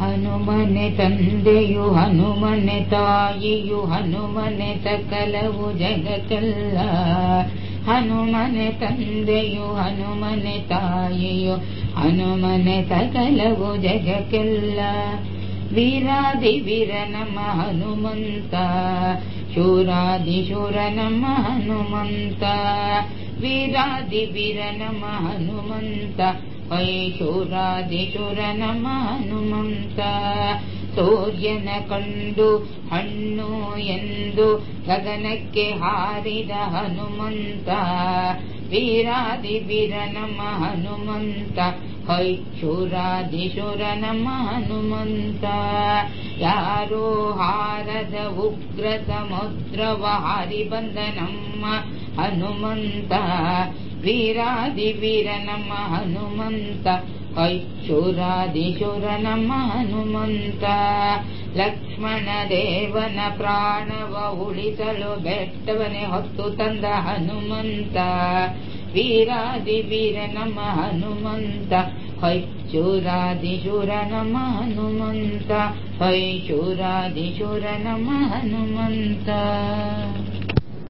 ಹನುಮನೆ ತಂದೆಯು ಹನುಮನೆ ತಾಯಿಯು ಹನುಮನೆ ಸಕಲವು ಜಗಕ್ಕೆಲ್ಲ ಹನುಮನೆ ತಂದೆಯು ಹನುಮನೆ ತಾಯಿಯು ಹನುಮನೆ ಸಕಲವು ಜಗಕ್ಕೆಲ್ಲ ವೀರಾದಿ ವೀರ ನಮ್ಮ ಹನುಮಂತ ಶೂರಾದಿ ಶೂರ ನಮ್ಮ ಹನುಮಂತ ವೀರಾದಿ ವೀರ ನಮ್ಮ ಹನುಮಂತ ಶೂರಾದಿ ಶೂರ ನಮ್ಮ ಹನುಮಂತ ಸೂರ್ಯನ ಕಂಡು ಹಣ್ಣು ಎಂದು ಗಗನಕ್ಕೆ ಹಾರಿದ ಹನುಮಂತ ವೀರಾದಿ ವೀರ ನಮ್ಮ ಹನುಮಂತ ಶೂರಾದಿ ಶೂರ ನಮ್ಮ ಹನುಮಂತ ಯಾರೋ ಹಾರದ ಉಗ್ರ ಸಮುದ್ರವ ಹಾರಿ ಬಂದ ನಮ್ಮ ಹನುಮಂತ ವೀರಾದಿ ವೀರ ನಮ್ಮ ಹನುಮಂತ ಶೂರಾದಿ ಶೂರ ನಮ್ಮ ಹನುಮಂತ ಲಕ್ಷ್ಮಣ ದೇವನ ಪ್ರಾಣವ ಉಳಿಸಲು ಬೆಟ್ಟವನೇ ಹೊತ್ತು ತಂದ ಹನುಮಂತ ವೀರಾದಿ ವೀರ ನಮ್ಮ ಹನುಮಂತ ಶೂರಾದಿ ಶೂರ ನಮ್ಮ ಹನುಮಂತ ಶೂರಾದಿ ಶೂರ ನಮ್ಮ ಹನುಮಂತ